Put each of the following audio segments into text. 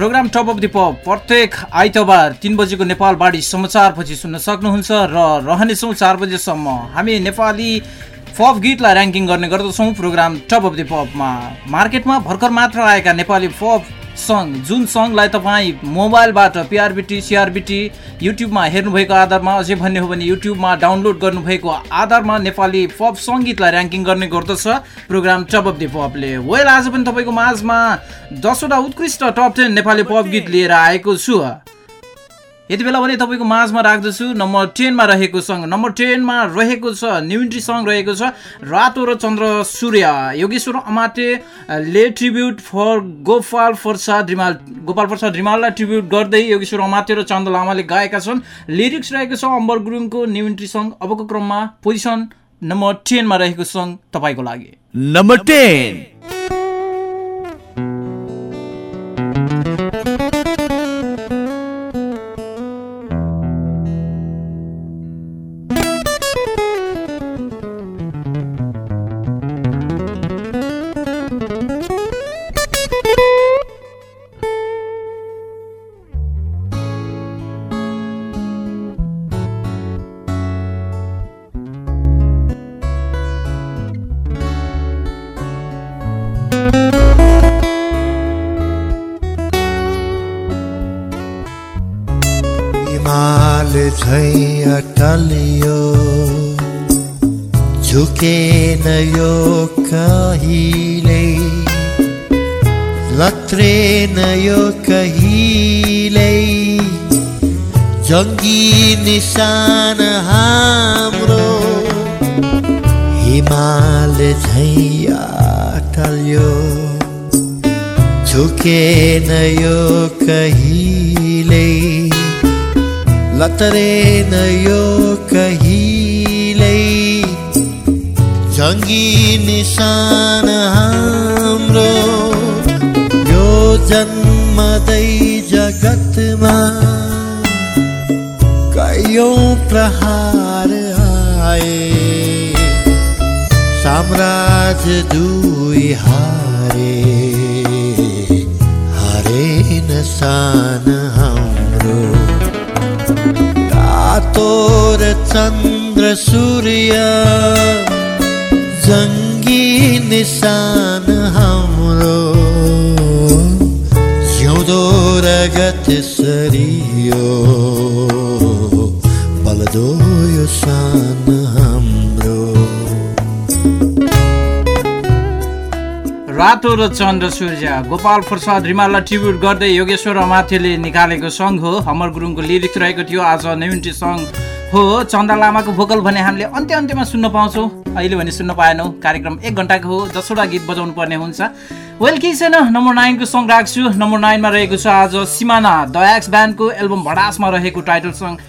Program top of the pop प्रत्येक आइतबार तिन बजेको नेपाल बाढी समाचारपछि सुन्न सक्नुहुन्छ र रहनेछौँ चार बजेसम्म। हामी नेपाली पप गीतलाई ऱ्याङ्किङ गर्ने गर्दछौँ प्रोग्राम टप अफ द पपमा। मार्केटमा भर्खर मात्र आएका नेपाली पप सङ्ग जुन सङ्गलाई तपाईँ मोबाइलबाट पिआरबिटी सिआरबिटी युट्युबमा हेर्नुभएको आधारमा अझै भन्ने हो भने युट्युबमा डाउनलोड गर्नुभएको आधारमा नेपाली पप सङ्गीतलाई ऱ्याङ्किङ गर्ने गर्दछ प्रोग्राम टप अफ दि पपले वेल आज पनि तपाईँको माझमा दसवटा उत्कृष्ट टप टेन नेपाली पप गीत लिएर आएको छु। यति बेला भने तपाईँको माझमा राख्दछु। नम्बर टेनमा रहेको सङ्ग नम्बर टेनमा रहेको छ न्युट्री सङ्ग रहेको छ रातो र चन्द्र सूर्य योगेश्वर अमाते ले ट्रिब्युट फर गोपाल प्रसाद रिमाल गोपाल प्रसाद रिमाललाई ट्रिब्युट गर्दै योगेश्वर अमाते र चन्द लामाले गाएका छन्। लिरिक्स रहेको छ अम्बर गुरुङको न्युट्री सङ्ग अबको क्रममा पोजिसन नम्बर टेनमा रहेको सङ्ग तपाईँको लागि। Number ten. अटलियो झुकेन यो कहिले? लत्रेन यो कहिले? जङ्गी निशान हाम्रो हिमाल झैया टल्यो झुकेन यो कहिले? लतरेन यो कहिलै जङ्गी निशान हाम्रो यो जन्मदै जगतमा कैयौँ प्रहार आए। साम्राज्य दुई हारे हारे नसान हाम्रो तोर चन्द्र सूर्य जङ्गी निशान हाम्रो जिउँदो रगत सरियो बलदो यो सान रातो र चन्द्र सूर्य गोपाल प्रसाद रिमाललाई ट्रिब्युट गर्दै योगेश्वर अमाथेले निकालेको सङ्ग हो। हमर गुरुङको लिरिक्स रहेको थियो आज नेमिन्टी सङ्ग हो। चन्दा लामाको भोकल भने हामीले अन्त्य अन्त्यमा सुन्न पाउँछौँ। अहिले भने सुन्न पाएनौँ। कार्यक्रम एक घन्टाको हो। दसवटा गीत बजाउनु पर्ने हुन्छ। वेल केही छैन। नम्बर नाइनको सङ्ग राख्छु। नम्बर नाइनमा रहेको छ आज सिमाना। एक्स ब्यान्डको एल्बम भडासमा रहेको टाइटल सङ्ग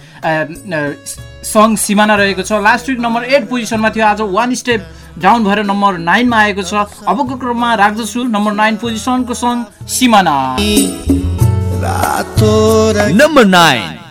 सङ्ग सिमाना रहेको छ। लास्ट विक नम्बर एट पोजिसनमा थियो। आज वान स्टेप डाउन भएर नम्बर नाइनमा आएको छ। अबको क्रममा राख्दछु नम्बर नाइन पोजिसनको सङ्ग सिमाना। नम्बर नाइन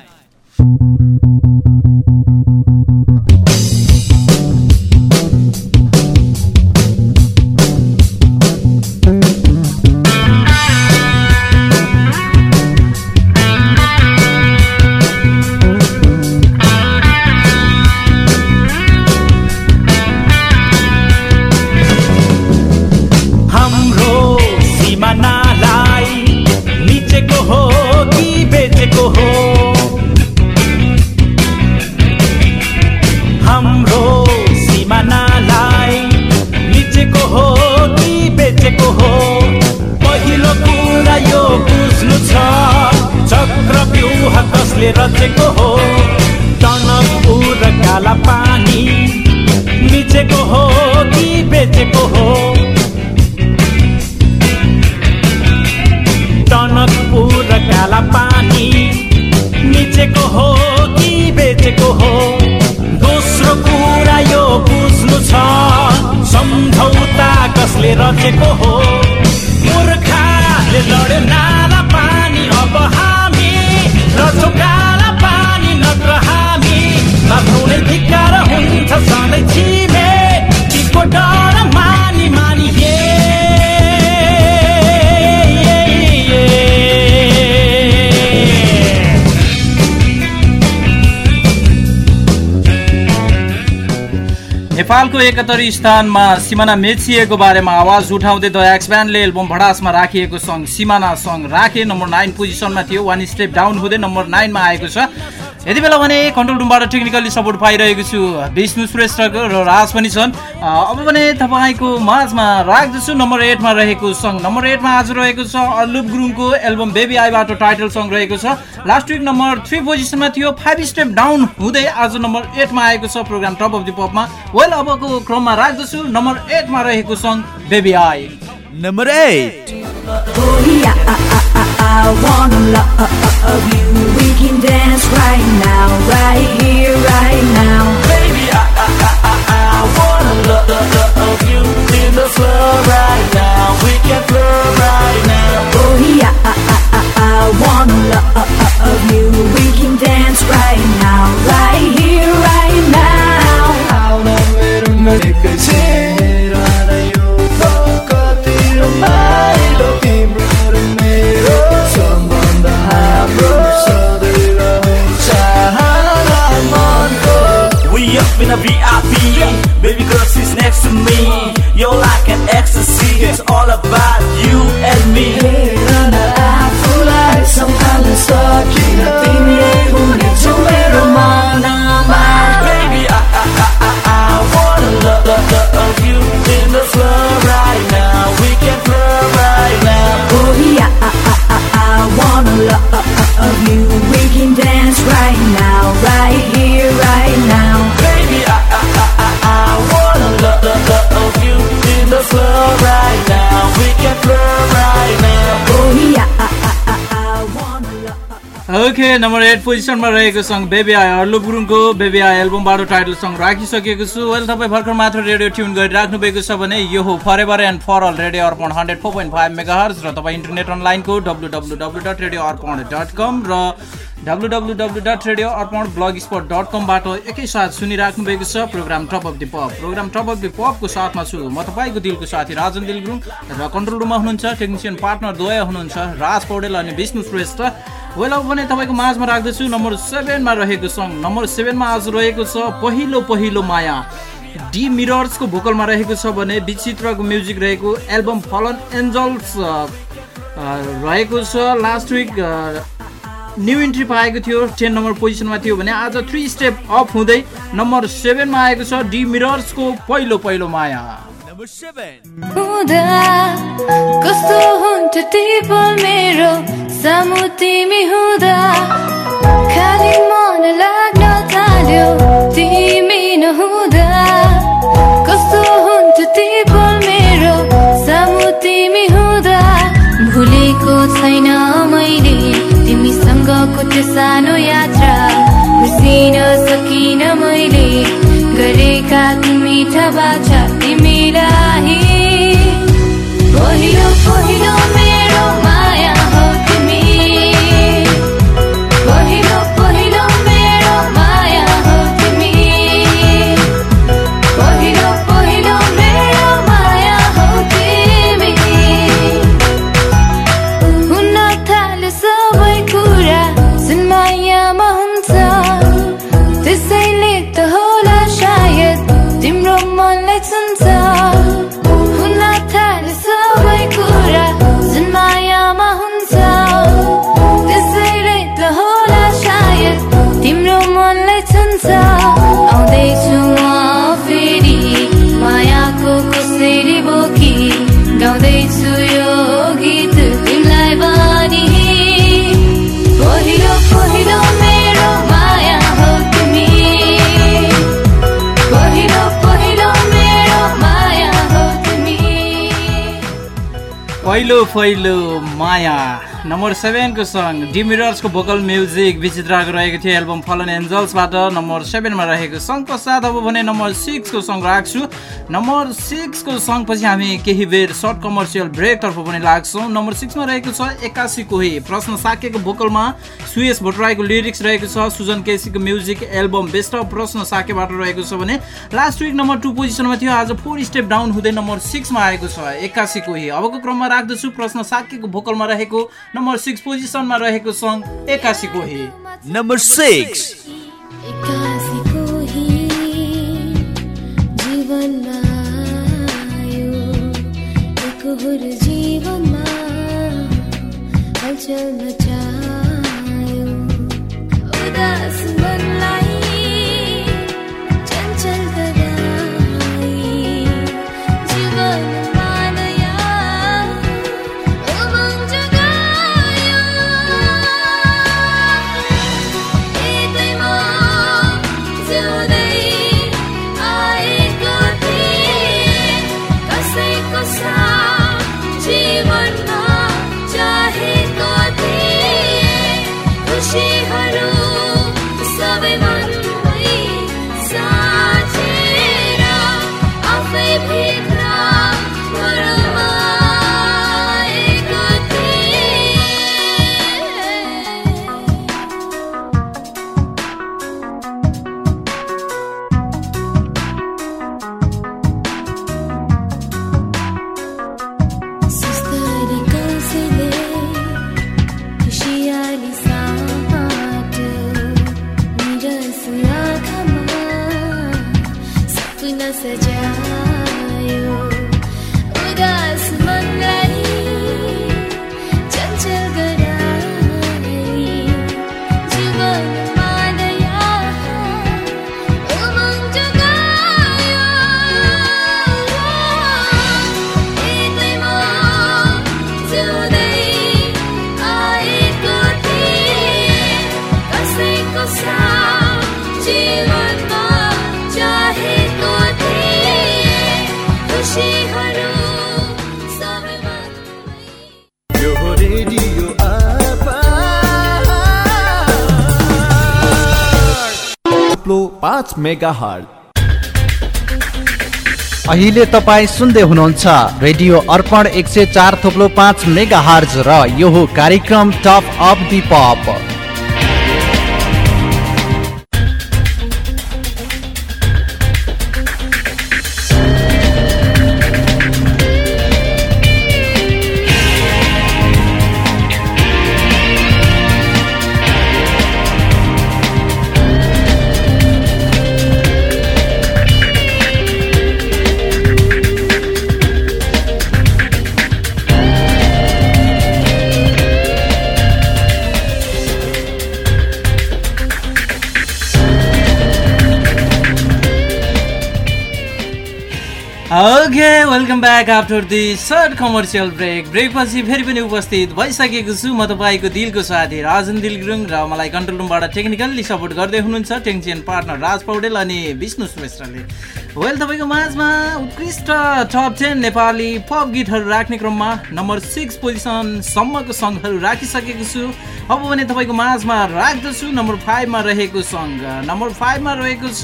कसले रचेको हो। मूर्खाले लड्यो नाला पानी अब हामी रचोका आफ्नै धिक्कार हुन्छ सधैँ छिमे टिको डर। नेपालको एकहत्तरी स्थानमा सिमाना मेचिएको बारेमा आवाज उठाउँदै द एक्सब्यान्डले एल्बम भडासमा राखिएको सङ्ग सिमाना सङ्ग राखे। नम्बर नाइन पोजिसनमा थियो। वान स्टेप डाउन हुँदै नम्बर नाइनमा आएको छ। यति बेला भने कन्ट्रोल रुमबाट टेक्निकली सपोर्ट पाइरहेको छु विष्णु श्रेष्ठ र राज पनि छन्। अब भने तपाईँको माझमा राख्दछु। नम्बर एटमा रहेको सङ्ग नम्बर एटमा आज रहेको छ अल्लुप गुरुङको एल्बम बेबी आईबाट टाइटल सङ्ग रहेको छ। लास्ट विक नम्बर थ्री पोजिसनमा थियो। फाइभ स्टेप डाउन हुँदै आज नम्बर एटमा आएको छ प्रोग्राम टप अफ द पपमा वेल अबको क्रममा राख्दछु। नम्बर एटमा रहेको song baby I Number 8. Can dance right now, right here, right now. Baby, I, I, I, I, I wanna love, love, love you in the club right now. We can club right now. Oh yeah, I, I, I, I wanna love you. We can dance right now, right here, right now. We okay number eight पोजिसनमा रहेको song baby आय अर्लो गुरुङको baby आय एल्बमबाट title song राखिसकेको छु। Well तपाईँ भर्खर मात्र रेडियो ट्युन गरिराख्नु भएको छ भने यो हो forever and for all radio Arpan hundred four point five mega hertz र तपाईँ इन्टरनेट अनलाइनको W W W dot radio Arpan dot com र W W W dot radio Arpan blog spot dot कमबाट एकैसाथ सुनिराख्नु भएको छ program top of the pop program top of the पपको साथमा छु म तपाईँको दिलको साथी राजन दिल गुरुङ र कन्ट्रोल रुममा हुनुहुन्छ टेक्निसियन पार्टनर द्वय हुनुहुन्छ राज पौडेल अनि विष्णु श्रेष्ठ। वेल अब भने तपाईँको माझमा राख्दछु नम्बर सेभेनमा रहेको सङ्ग नम्बर सेभेनमा आज रहेको छ पहिलो पहिलो माया। डी मिरर्सको भोकलमा रहेको छ भने विचित्रको म्युजिक रहेको एल्बम फलन एन्जल्स रहेको छ। लास्ट विक न्यु इन्ट्री पाएको थियो टेन नम्बर पोजिसनमा थियो भने आज थ्री स्टेप अप हुँदै नम्बर सेभेनमा आएको छ डी मिरर्सको पहिलो पहिलो माया। Number 7. हुँदा कस्तो पल मेरो सामु तिमी हुँदा? खाली मन लाग्न थाल्यो तिमी नहुँदा। त्यो सानो यात्रा बिर्सिन सकिन मैले गरेका मिठा बाछा तिमीलाई पहिलो पहिलो माया। नम्बर सेभेनको सङ्ग डिमिरर्सको भोकल म्युजिक विचित्रको रहेको थियो। एल्बम फलन एन्जल्सबाट नम्बर सेभेनमा रहेको सङ्ग पश्चात अब भने नम्बर सिक्सको सङ्ग राख्छु। नम्बर सिक्सको सङ्गपछि हामी केही बेर सर्ट कमर्सियल ब्रेकतर्फ पनि लाग्छौँ। नम्बर सिक्समा रहेको छ एक्कासी कोही। प्रश्न साकेको भोकलमा सुयस भट्टराईको लिरिक्स रहेको छ। सुजन केसीको म्युजिक एल्बम बेस्ट अफ प्रश्न साकेबाट रहेको छ भने लास्ट विक नम्बर टू पोजिसनमा थियो। आज फोर स्टेप डाउन हुँदै नम्बर सिक्समा आएको छ। एक्कासी कोही। अबको क्रममा राख्दछु। प्रश्न साकेको भोकलमा रहेको नम्बर सिक्स पोजिसनमा रहेको सङ्ग एक्कासी कोही। नम्बर सिक्स जीवनमा हलचल मचायो। उदास मन अहिले तपाईँ सुन्दै हुनुहुन्छ रेडियो अर्पण एक सय चार थोप्लो पाँच मेगा हार्ज र यो कार्यक्रम top of the pop. Back after the short commercial break ब्रेकपछि फेरि पनि उपस्थित भइसकेको छु म तपाईँको दिलको साथी राजन दिल गुरुङ र मलाई कन्ट्रोल रुमबाट टेक्निकल्ली सपोर्ट गर्दै हुनुहुन्छ टेक्निसियन पार्टनर राज पौडेल अनि विष्णु सुमेश्रले वेल तपाईँको माझमा उत्कृष्ट टप टेन नेपाली पप गीतहरू राख्ने क्रममा नम्बर सिक्स पोजिसनसम्मको सङ्गहरू राखिसकेको छु। अब भने तपाईँको माझमा राख्दछु नम्बर फाइभमा रहेको सङ्ग नम्बर फाइभमा रहेको छ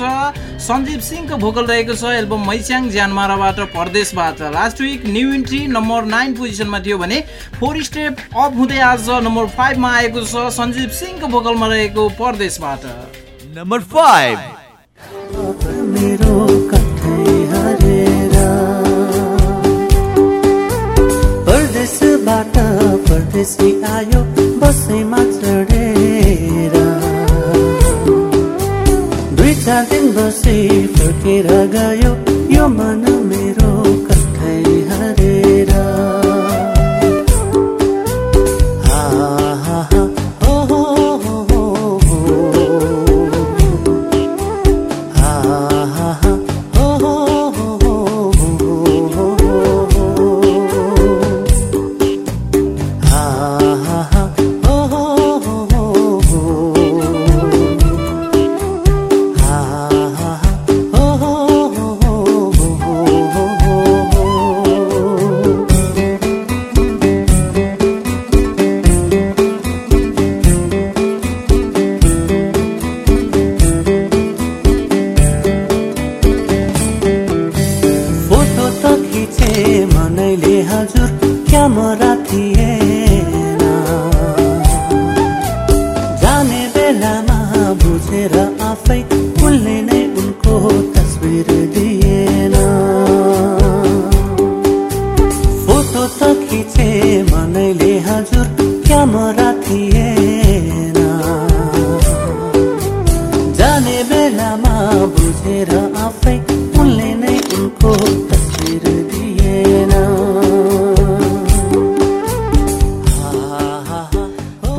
सञ्जीव सिंहको भोकल रहेको छ एल्बम मैस्याङ ज्यानमाराबाट परदेशबाट। Last week new entry number nine पोजिसनमा थियो भने फोर स्टेप अप हुँदै आज नम्बर फाइभमा आएको छ सञ्जीव सिंहको भोकलमा रहेको परदेशबाट। नम्बर फाइभ परदेशी आयो बसैमा चढेर। दुई चार दिन बसी फर्केर गयो यो मन भनेर आफै उनले नै उनको तस्विर दिएन। फोटो त खिचे मनैले हजुर क्यामरा थिएन। जाने बेलामा बुझेर आफै उनले नै उनको तस्विर दिएन।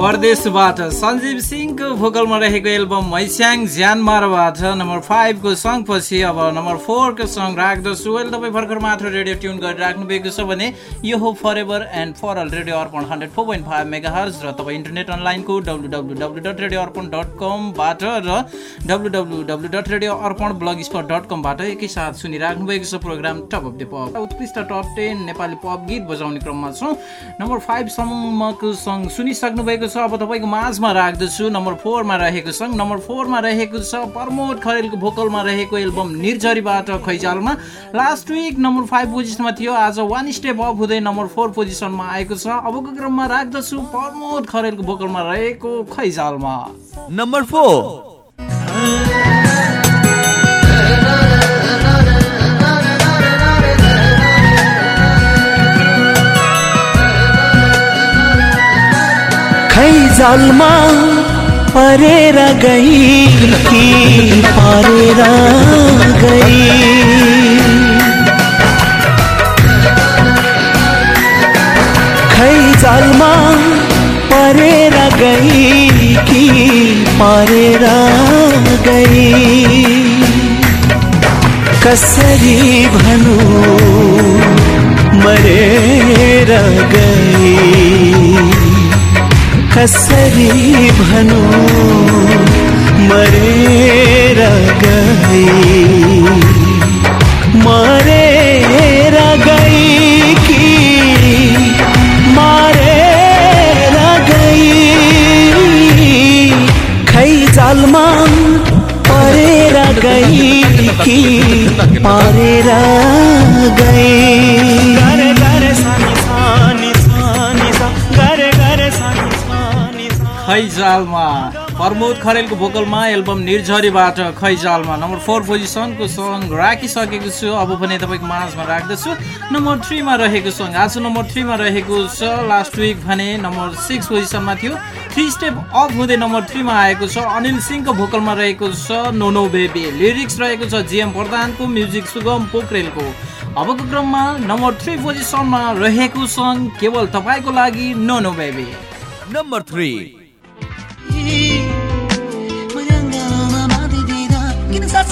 परदेशबाट सञ्जीव सिंह भोकलमा रहेको एल्बम मैस्याङ ज्यानमारबाट नम्बर फाइभको सङपछि अब नम्बर फोरको सङ राख्दछु। अहिले तपाईँ भर्खर मात्र रेडियो ट्युन गरिराख्नु भएको छ भने यो हो forever and for all radio Arpan hundred four point five mega hertz र तपाईँ इन्टरनेट अनलाइनको W W W dot radio Arpan dot कमबाट र W W W dot radio Arpan blogspot dot कमबाट एकैसाथ सुनिराख्नु भएको छ program top of the pop उत्कृष्ट top ten Nepali pop गीत बजाउने क्रममा छौँ। नम्बर फाइभसम्मको सङ सुनिसक्नु भएको छ। अब तपाईँको माझमा राख्दछु। नम्बर फोरमा रहेको सङ नम्बर फोरमा रहेको छ प्रमोद खरेलको भोकलमा रहेको एल्बम निर्झरीबाट खैजालमा। लास्ट विक नम्बर फाइभ पोजिसनमा थियो। आज वान स्टेप अप हुँदै नम्बर फोर पोजिसनमा आएको छ। अबको क्रममा राख्दछु प्रमोद खरेलको भोकलमा रहेको खैजालमा। Number four. खै जालमा परेर गई परेर गई। खै जालमा परेर गई, कि परेर गई। कसरी भनौँ मरेर गई। कसरी भनौँ मरेर गई मरेर गई कि मारेर गई खै जालमा परेर गई कि पारेर गई खैजालमा। प्रमोद खरेलको भोकलमा एल्बम निर्झरीबाट खैजालमा। नम्बर फोर पोजिसनको सङ राखिसकेको छु। अब भने तपाईँको माझमा राख्दछु। नम्बर थ्रीमा रहेको सङ आज नम्बर थ्रीमा रहेको छ। लास्ट विक भने नम्बर सिक्स पोजिसनमा थियो। थ्री स्टेप अफ हुँदै नम्बर थ्रीमा आएको छ। अनिल सिंहको भोकलमा रहेको छ। नोनो बेबी लिरिक्स रहेको छ। जिएम प्रधानको म्युजिक सुगम पोखरेलको। अबको क्रममा नम्बर थ्री पोजिसनमा रहेको सङ केवल तपाईँको लागि no no baby Mă reangă, mama de dida Gine sa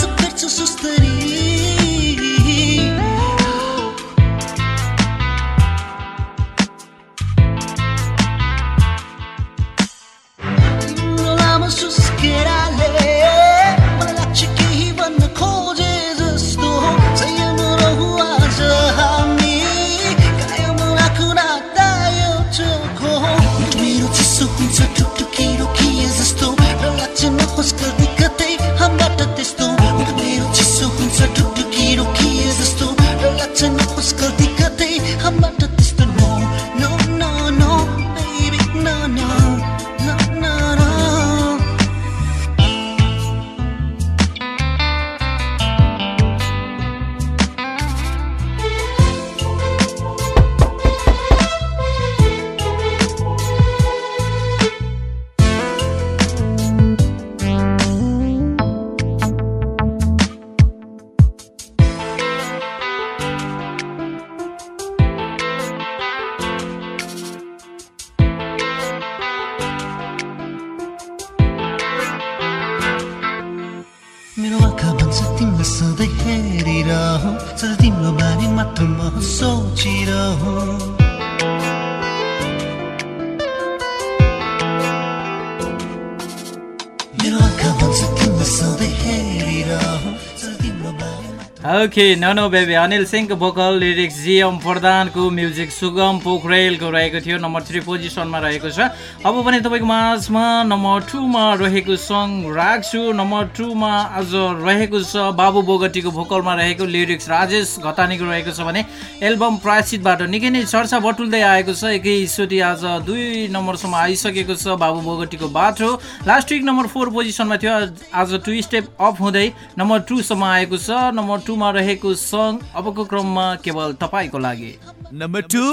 okay no no baby Anil सिंहको भोकल लिरिक्स जिएम प्रधानको म्युजिक सुगम पोखरेलको रहेको थियो नम्बर थ्री पोजिसनमा रहेको छ। अब भने तपाईँको माझमा नम्बर टूमा रहेको सङ राख्छु। नम्बर टूमा आज रहेको छ बाबु बोगटीको भोकलमा रहेको लिरिक्स राजेश घतानीको रहेको छ भने एल्बम प्रायश्चितबाट निकै नै चर्चा बटुल्दै आएको छ। एकैचोटि आज दुई नम्बरसम्म आइसकेको छ बाबु बोगटीको बाटो। लास्ट विक नम्बर फोर पोजिसनमा थियो आज टु स्टेप अप हुँदै नम्बर टूसम्म आएको छ। नम्बर टूमा रहेको सङ अबको क्रममा केवल तपाईँको लागि। Number two.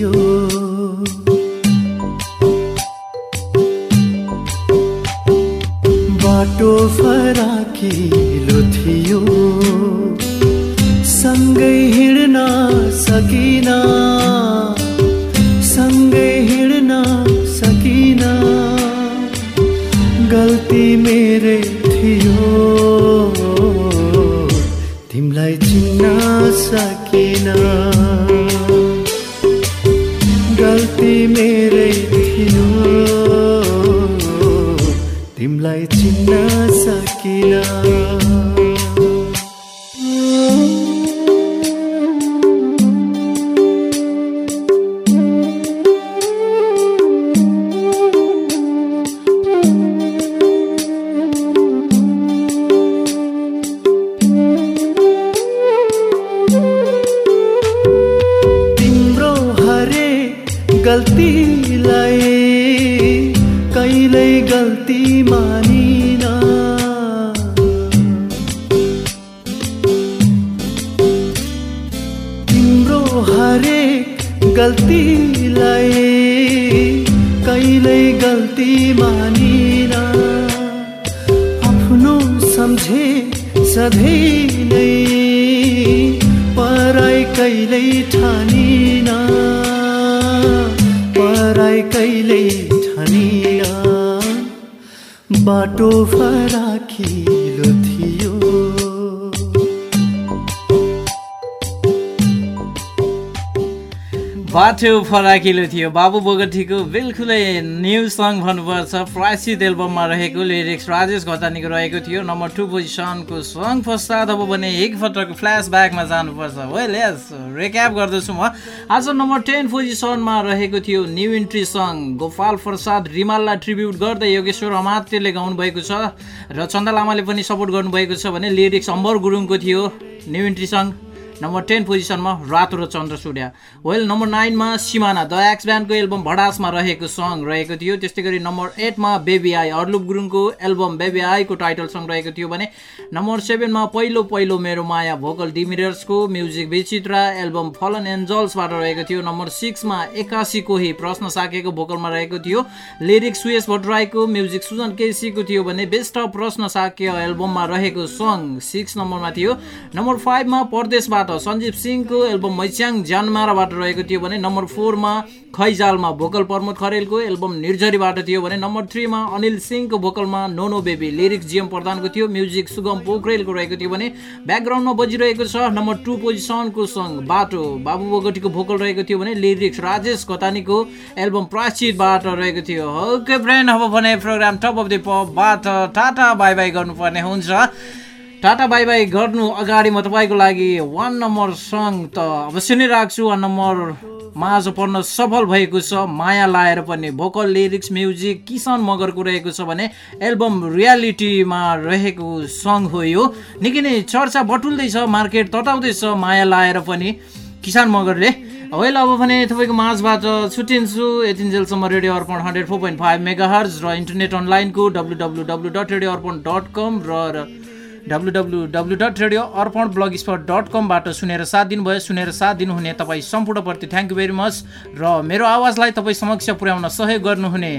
यो बाट बाटो फराकिलो थियो। सँगै हिँड्न सकिन। गल्तीलाई कहिल्यै गल्ती मानिन। तिम्रो हरे गल्तीलाई कहिल्यै गल्ती मानिन। आफ्नो सम्झे सधैँ नै पराई कहिल्यै ठानिन। बाटो फराकिलो बाटो फराकिलो थियो। बाबु बोगटीको बिल्कुलै न्यू सङ भन्नुपर्छ। प्रायसित एल्बममा रहेको लिरिक्स राजेश घतानीको रहेको थियो। नम्बर टू पोजिसनको सङ पश्चात अब भने एकपटक फ्ल्यासब्याकमा जानुपर्छ। वेल यस रेक्याप गर्दछु म। आज नम्बर टेन पोजिसनमा रहेको थियो new entry song. Gopal Prasad रिमाललाई tribute गर्दै योगेश्वर अमात्यले गाउनुभएको छ र चन्दा लामाले पनि सपोर्ट गर्नुभएको छ भने लिरिक्स अम्बर गुरुङको थियो। New entry song. Number ten पोजिसनमा रातो र चन्द्र सूर्य। वेल नम्बर नाइनमा सिमाना द एक्स ब्यान्डको एल्बम भडासमा रहेको सङ रहेको थियो। त्यस्तै गरी नम्बर एटमा बेबी आई अर्लुप गुरुङको एल्बम बेबी आईको टाइटल सङ रहेको थियो भने नम्बर सेभेनमा पहिलो पहिलो मेरो माया भोकल डिमिरर्सको म्युजिक विचित्र एल्बम फलन एन्जल्सबाट रहेको थियो। नम्बर सिक्समा एकासी कोही प्रश्न साकेको भोकलमा रहेको थियो। लिरिक्स सुयस भट्टराईको म्युजिक सुजन केसीको थियो भने बेस्ट अफ प्रश्न साक्य एल्बममा रहेको सङ सिक्स नम्बरमा थियो। नम्बर फाइभमा परदेशबाट सञ्जीव सिंहको एल्बम मैच्याङ ज्यानमाराबाट रहेको थियो भने नम्बर फोरमा खैजालमा भोकल प्रमोद खरेलको एल्बम निर्झरीबाट थियो भने नम्बर थ्रीमा अनिल सिंहको भोकलमा no no baby lyrics G M प्रधानको थियो। म्युजिक सुगम पोखरेलको रहेको थियो भने ब्याकग्राउन्डमा बजिरहेको छ नम्बर टू पोजिसनको सङ बाटो बाबु बोगटीको भोकल रहेको थियो भने लिरिक्स राजेश घतानीको एल्बम प्राचितबाट रहेको थियो। ओके फ्रेन्ड अब भने प्रोग्राम टप अफ द पपबाट टाटा बाई बाई गर्नुपर्ने हुन्छ। टाटा बाई बाई गर्नु अगाडि म तपाईँको लागि वान नम्बर सङ त अवश्य नै राख्छु। वान नम्बरमा आज पढ्न सफल भएको छ। माया लाएर पनि भोकल लिरिक्स म्युजिक किसान मगरको रहेको छ भने एल्बम रियालिटीमा रहेको सङ हो यो। निकै नै चर्चा बटुल्दैछ मार्केट तताउँदैछ माया लाएर पनि किसान मगरले। वेल अब भने तपाईँको माझबाट छुट्टिन्छु यतिन्जेलसम्म radio Arpan hundred four point five mega hertz र इन्टरनेट अनलाइनको W W W dot radio Arpan dot com र W W dot radio Arpan blog spot dot कमबाट सुनेर साथ दिनुभयो सुनेर साथ दिनुहुने तपाईँ सम्पूर्णप्रति थ्याङ्क यू भेरी मच र मेरो आवाजलाई तपाईँ समक्ष पुर्याउन सहयोग गर्नुहुने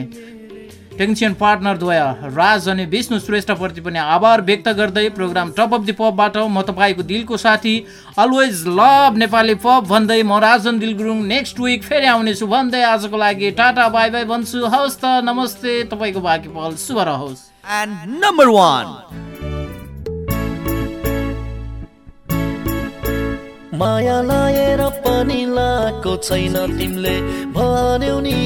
टेक्निसियन पार्टनरद्वय राज अनि विष्णु श्रेष्ठप्रति पनि आभार व्यक्त गर्दै प्रोग्राम टप अफ दि पपबाट म तपाईँको दिलको साथी अलवेज लभ नेपाली पप भन्दै म राजन दिल गुरुङ नेक्स्ट विक फेरि आउनेछु भन्दै आजको लागि टाटा बाई बाई भन्छु। हवस् त नमस्ते। तपाईँको बाँकी पल शुभ रहोस्। And number one. माया लाएर पनि लाएको छैन तिमीले भन्यौ नि।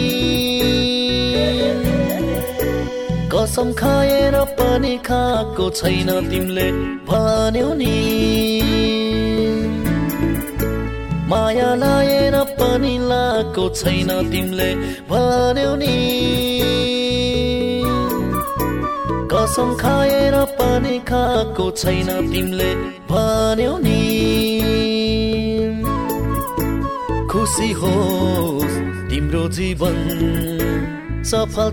कसम खाएर पनि खाएको छैन तिमीले भन्यौ नि। माया लाएर पनि लाएको छैन तिमीले भन्यौ नि। कसम खाएर पनि खाएको छैन तिमीले भन्यौ नि। खुसी होस् तिम्रो जीवन सफल